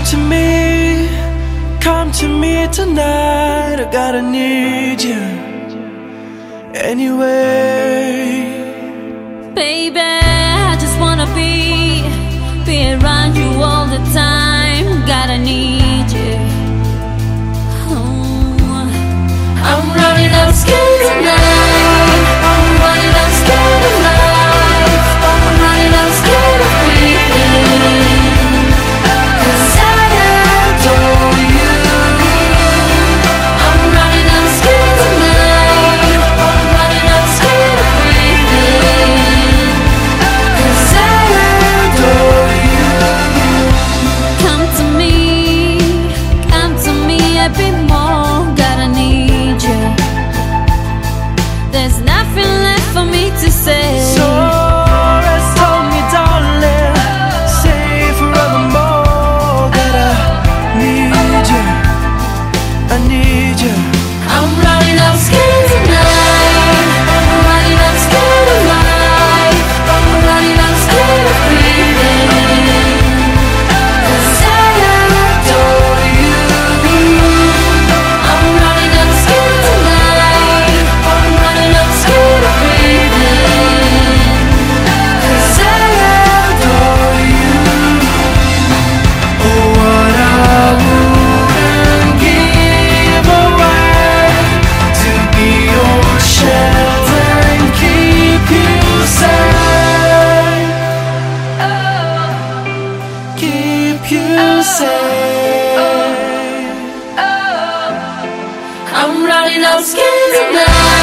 come to me. Come to me tonight. I gotta need you anyway. Baby I just wanna be be around you all the time. Gotta need you. Oh. I'm running out scared. you say oh, oh, oh. I'm running out skin now